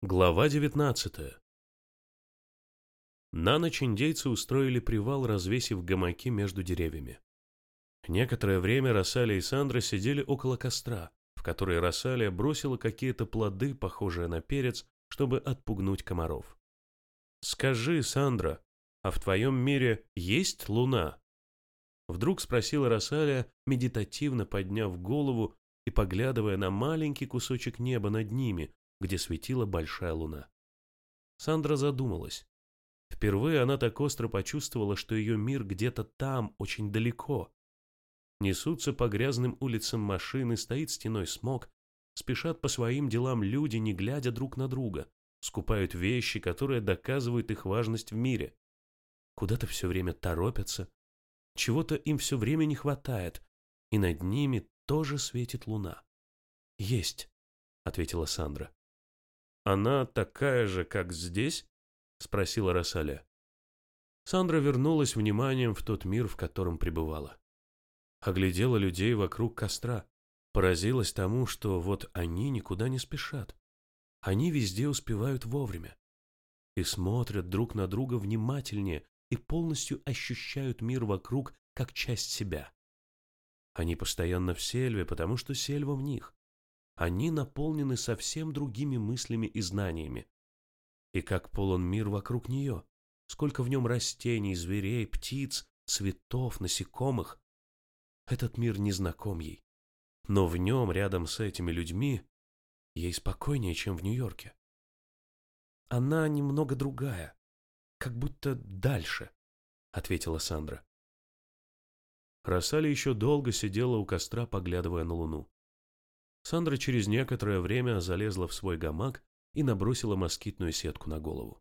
Глава 19 На ночь индейцы устроили привал, развесив гамаки между деревьями. Некоторое время Рассалия и Сандра сидели около костра, в который Рассалия бросила какие-то плоды, похожие на перец, чтобы отпугнуть комаров. «Скажи, Сандра, а в твоем мире есть луна?» Вдруг спросила Рассалия, медитативно подняв голову и поглядывая на маленький кусочек неба над ними, где светила большая луна. Сандра задумалась. Впервые она так остро почувствовала, что ее мир где-то там, очень далеко. Несутся по грязным улицам машины, стоит стеной смог, спешат по своим делам люди, не глядя друг на друга, скупают вещи, которые доказывают их важность в мире. Куда-то все время торопятся, чего-то им все время не хватает, и над ними тоже светит луна. «Есть», — ответила Сандра. «Она такая же, как здесь?» — спросила Рассаля. Сандра вернулась вниманием в тот мир, в котором пребывала. Оглядела людей вокруг костра, поразилась тому, что вот они никуда не спешат. Они везде успевают вовремя и смотрят друг на друга внимательнее и полностью ощущают мир вокруг как часть себя. Они постоянно в сельве, потому что сельва в них они наполнены совсем другими мыслями и знаниями. И как полон мир вокруг нее, сколько в нем растений, зверей, птиц, цветов, насекомых. Этот мир не знаком ей. Но в нем, рядом с этими людьми, ей спокойнее, чем в Нью-Йорке. Она немного другая, как будто дальше, ответила Сандра. Рассали еще долго сидела у костра, поглядывая на луну. Сандра через некоторое время залезла в свой гамак и набросила москитную сетку на голову.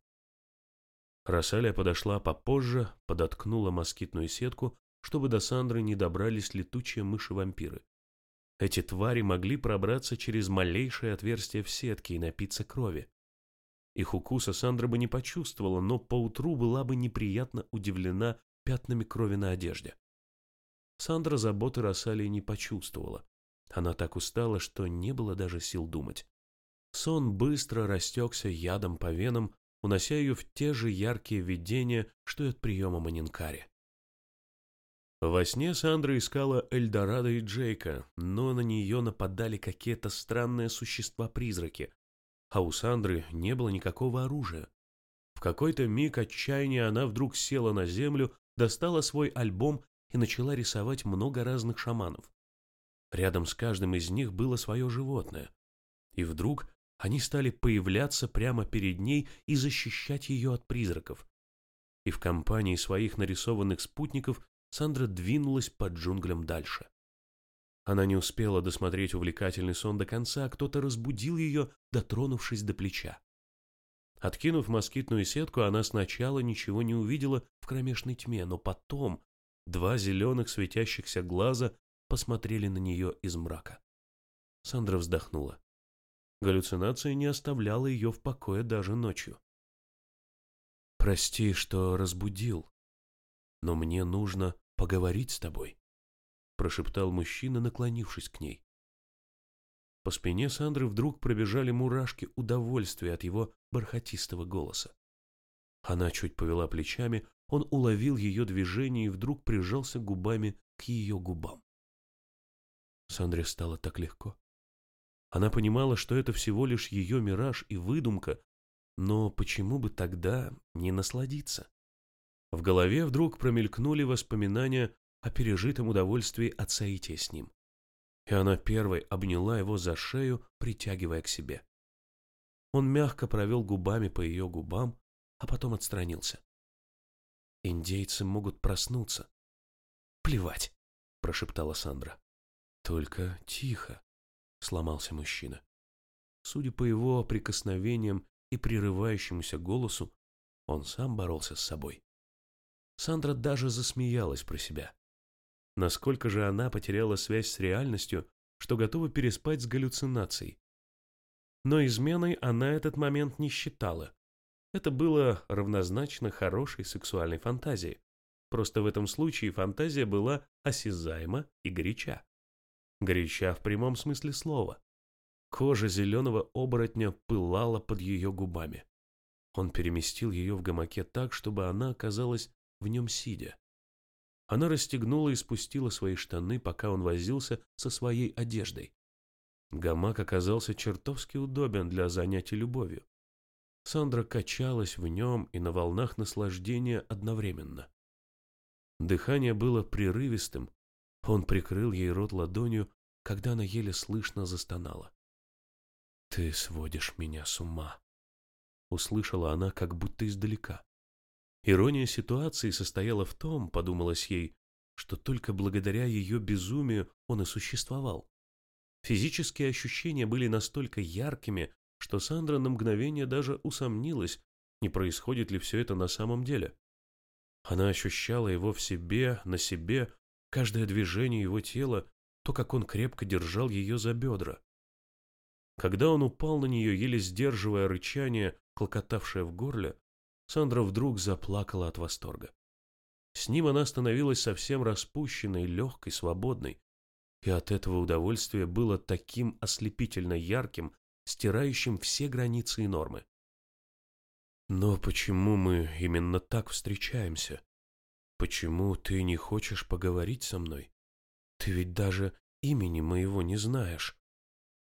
Рассалия подошла попозже, подоткнула москитную сетку, чтобы до Сандры не добрались летучие мыши-вампиры. Эти твари могли пробраться через малейшее отверстие в сетке и напиться крови. Их укуса Сандра бы не почувствовала, но поутру была бы неприятно удивлена пятнами крови на одежде. Сандра заботы Рассалии не почувствовала. Она так устала, что не было даже сил думать. Сон быстро растекся ядом по венам, унося ее в те же яркие видения, что и от приема Манинкари. Во сне Сандра искала Эльдорадо и Джейка, но на нее нападали какие-то странные существа-призраки, а у Сандры не было никакого оружия. В какой-то миг отчаяния она вдруг села на землю, достала свой альбом и начала рисовать много разных шаманов. Рядом с каждым из них было свое животное. И вдруг они стали появляться прямо перед ней и защищать ее от призраков. И в компании своих нарисованных спутников Сандра двинулась под джунглям дальше. Она не успела досмотреть увлекательный сон до конца, а кто-то разбудил ее, дотронувшись до плеча. Откинув москитную сетку, она сначала ничего не увидела в кромешной тьме, но потом два зеленых светящихся глаза посмотрели на нее из мрака. Сандра вздохнула. Галлюцинация не оставляла ее в покое даже ночью. «Прости, что разбудил, но мне нужно поговорить с тобой», прошептал мужчина, наклонившись к ней. По спине Сандры вдруг пробежали мурашки удовольствия от его бархатистого голоса. Она чуть повела плечами, он уловил ее движение и вдруг прижался губами к ее губам. Сандре стало так легко. Она понимала, что это всего лишь ее мираж и выдумка, но почему бы тогда не насладиться? В голове вдруг промелькнули воспоминания о пережитом удовольствии от соития с ним. И она первой обняла его за шею, притягивая к себе. Он мягко провел губами по ее губам, а потом отстранился. «Индейцы могут проснуться». «Плевать», — прошептала Сандра. Только тихо, сломался мужчина. Судя по его прикосновениям и прерывающемуся голосу, он сам боролся с собой. Сандра даже засмеялась про себя. Насколько же она потеряла связь с реальностью, что готова переспать с галлюцинацией. Но изменой она этот момент не считала. Это было равнозначно хорошей сексуальной фантазии. Просто в этом случае фантазия была осязаема и горяча горяча в прямом смысле слова. Кожа зеленого оборотня пылала под ее губами. Он переместил ее в гамаке так, чтобы она оказалась в нем сидя. Она расстегнула и спустила свои штаны, пока он возился со своей одеждой. Гамак оказался чертовски удобен для занятий любовью. Сандра качалась в нем и на волнах наслаждения одновременно. Дыхание было прерывистым. Он прикрыл ей рот ладонью, когда она еле слышно застонала. «Ты сводишь меня с ума», — услышала она как будто издалека. Ирония ситуации состояла в том, подумалось ей, что только благодаря ее безумию он и существовал. Физические ощущения были настолько яркими, что Сандра на мгновение даже усомнилась, не происходит ли все это на самом деле. Она ощущала его в себе, на себе, каждое движение его тела, то, как он крепко держал ее за бедра. Когда он упал на нее, еле сдерживая рычание, клокотавшее в горле, Сандра вдруг заплакала от восторга. С ним она становилась совсем распущенной, легкой, свободной, и от этого удовольствие было таким ослепительно ярким, стирающим все границы и нормы. Но почему мы именно так встречаемся? Почему ты не хочешь поговорить со мной? Ты ведь даже имени моего не знаешь.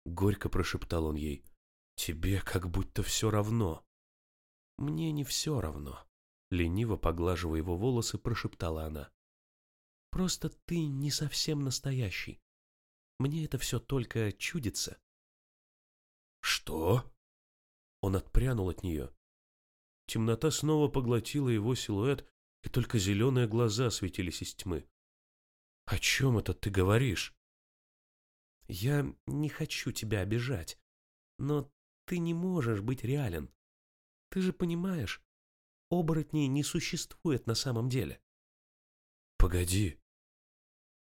Горько прошептал он ей. Тебе как будто все равно. Мне не все равно. Лениво поглаживая его волосы, прошептала она. Просто ты не совсем настоящий. Мне это все только чудится. Что? Он отпрянул от нее. Темнота снова поглотила его силуэт, и только зеленые глаза светились из тьмы. «О чем это ты говоришь?» «Я не хочу тебя обижать, но ты не можешь быть реален. Ты же понимаешь, оборотней не существует на самом деле». «Погоди,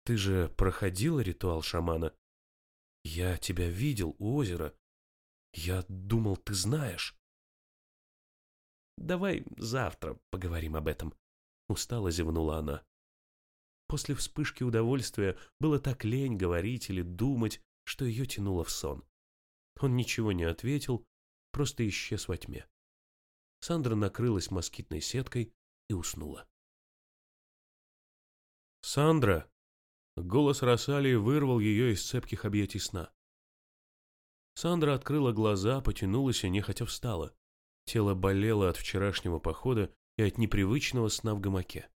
ты же проходила ритуал шамана? Я тебя видел у озера. Я думал, ты знаешь». «Давай завтра поговорим об этом», — устало зевнула она. После вспышки удовольствия было так лень говорить или думать, что ее тянуло в сон. Он ничего не ответил, просто исчез во тьме. Сандра накрылась москитной сеткой и уснула. «Сандра!» Голос Росалии вырвал ее из цепких объятий сна. Сандра открыла глаза, потянулась и нехотя встала. Тело болело от вчерашнего похода и от непривычного сна в гамаке.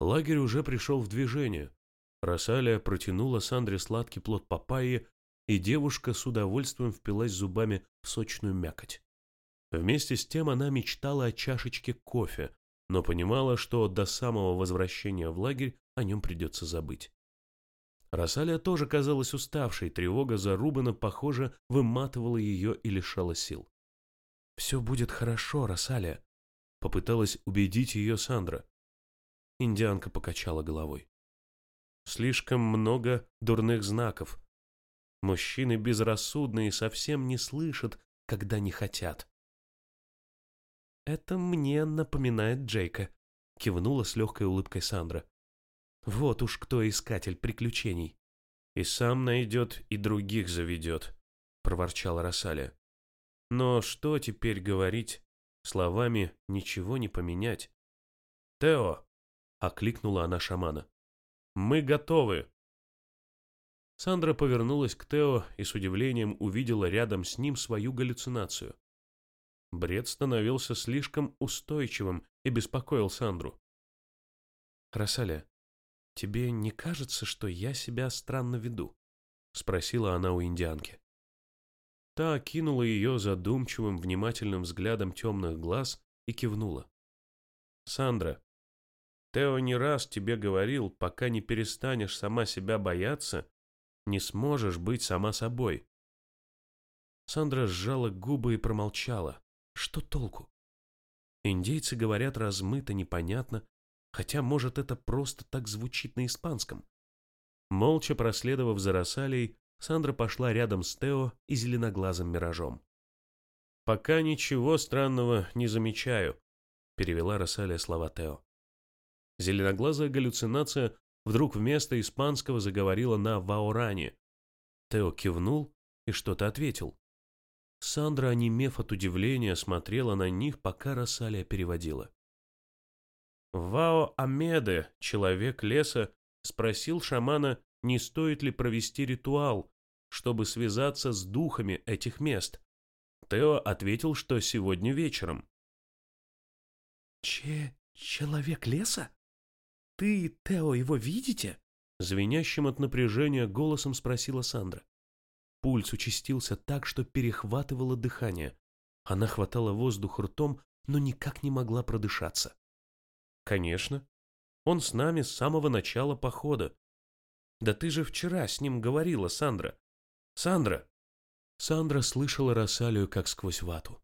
Лагерь уже пришел в движение. Росалия протянула Сандре сладкий плод папайи, и девушка с удовольствием впилась зубами в сочную мякоть. Вместе с тем она мечтала о чашечке кофе, но понимала, что до самого возвращения в лагерь о нем придется забыть. Росалия тоже казалась уставшей, тревога за Рубена, похоже, выматывала ее и лишала сил. «Все будет хорошо, Росалия», — попыталась убедить ее Сандра. Индианка покачала головой. «Слишком много дурных знаков. Мужчины безрассудные и совсем не слышат, когда не хотят». «Это мне напоминает Джейка», — кивнула с легкой улыбкой Сандра. «Вот уж кто искатель приключений». «И сам найдет, и других заведет», — проворчала Росалия. Но что теперь говорить? Словами ничего не поменять. «Тео!» — окликнула она шамана. «Мы готовы!» Сандра повернулась к Тео и с удивлением увидела рядом с ним свою галлюцинацию. Бред становился слишком устойчивым и беспокоил Сандру. «Росаля, тебе не кажется, что я себя странно веду?» — спросила она у индианки. Та окинула ее задумчивым, внимательным взглядом темных глаз и кивнула. «Сандра, Тео не раз тебе говорил, пока не перестанешь сама себя бояться, не сможешь быть сама собой». Сандра сжала губы и промолчала. Что толку? Индейцы говорят размыто, непонятно, хотя, может, это просто так звучит на испанском. Молча проследовав за Росалией, Сандра пошла рядом с Тео и зеленоглазым миражом. «Пока ничего странного не замечаю», — перевела Рассалия слова Тео. Зеленоглазая галлюцинация вдруг вместо испанского заговорила на ваоране. Тео кивнул и что-то ответил. Сандра, онемев от удивления, смотрела на них, пока Рассалия переводила. Вао Амеде, человек леса, спросил шамана, не стоит ли провести ритуал, чтобы связаться с духами этих мест. Тео ответил, что сегодня вечером. «Че... человек леса? Ты и Тео его видите?» Звенящим от напряжения голосом спросила Сандра. Пульс участился так, что перехватывало дыхание. Она хватала воздух ртом, но никак не могла продышаться. «Конечно. Он с нами с самого начала похода. Да ты же вчера с ним говорила, Сандра. Сандра!» Сандра слышала Рассалию как сквозь вату.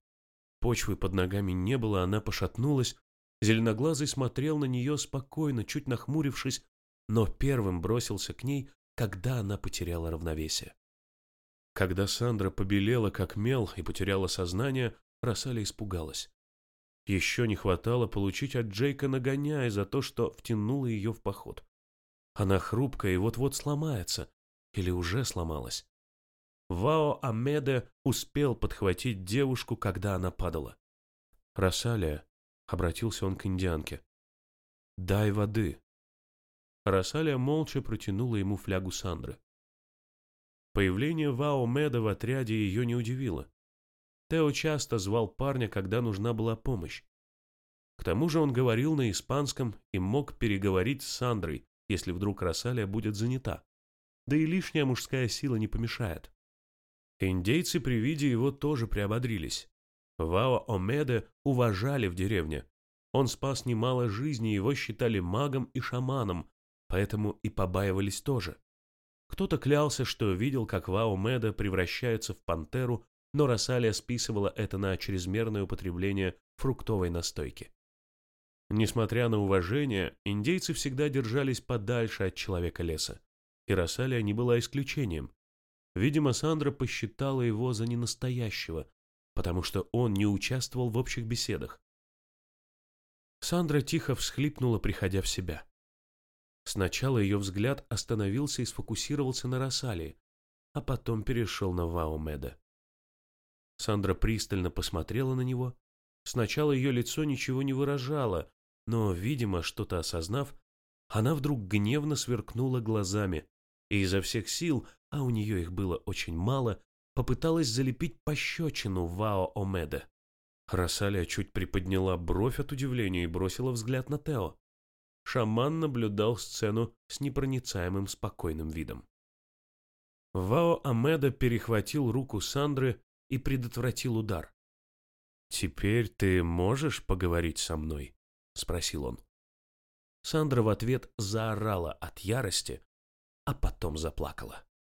Почвы под ногами не было, она пошатнулась. Зеленоглазый смотрел на нее спокойно, чуть нахмурившись, но первым бросился к ней, когда она потеряла равновесие. Когда Сандра побелела как мел и потеряла сознание, Рассаля испугалась. Еще не хватало получить от Джейка нагоняя за то, что втянула ее в поход. Она хрупкая и вот-вот сломается, или уже сломалась. Вао Амеде успел подхватить девушку, когда она падала. «Рассалия», — обратился он к индианке, — «дай воды». Рассалия молча протянула ему флягу Сандры. Появление Вао Меда в отряде ее не удивило. Тео часто звал парня, когда нужна была помощь. К тому же он говорил на испанском и мог переговорить с Сандрой, если вдруг Рассалия будет занята. Да и лишняя мужская сила не помешает. Индейцы при виде его тоже приободрились. Вао Омеде уважали в деревне. Он спас немало жизней, его считали магом и шаманом, поэтому и побаивались тоже. Кто-то клялся, что видел, как Вао Меда превращается в пантеру, но Рассалия списывала это на чрезмерное употребление фруктовой настойки. Несмотря на уважение, индейцы всегда держались подальше от человека леса, и Рассалия не была исключением. Видимо, Сандра посчитала его за ненастоящего, потому что он не участвовал в общих беседах. Сандра тихо всхлипнула, приходя в себя. Сначала ее взгляд остановился и сфокусировался на Рассалии, а потом перешел на Ваумеда. Сандра пристально посмотрела на него. Сначала ее лицо ничего не выражало, но, видимо, что-то осознав, она вдруг гневно сверкнула глазами и изо всех сил, а у нее их было очень мало, попыталась залепить пощечину Вао Омеда. Рассалия чуть приподняла бровь от удивления и бросила взгляд на Тео шаман наблюдал сцену с непроницаемым спокойным видом. Вао Амеда перехватил руку Сандры и предотвратил удар. «Теперь ты можешь поговорить со мной?» — спросил он. Сандра в ответ заорала от ярости, а потом заплакала.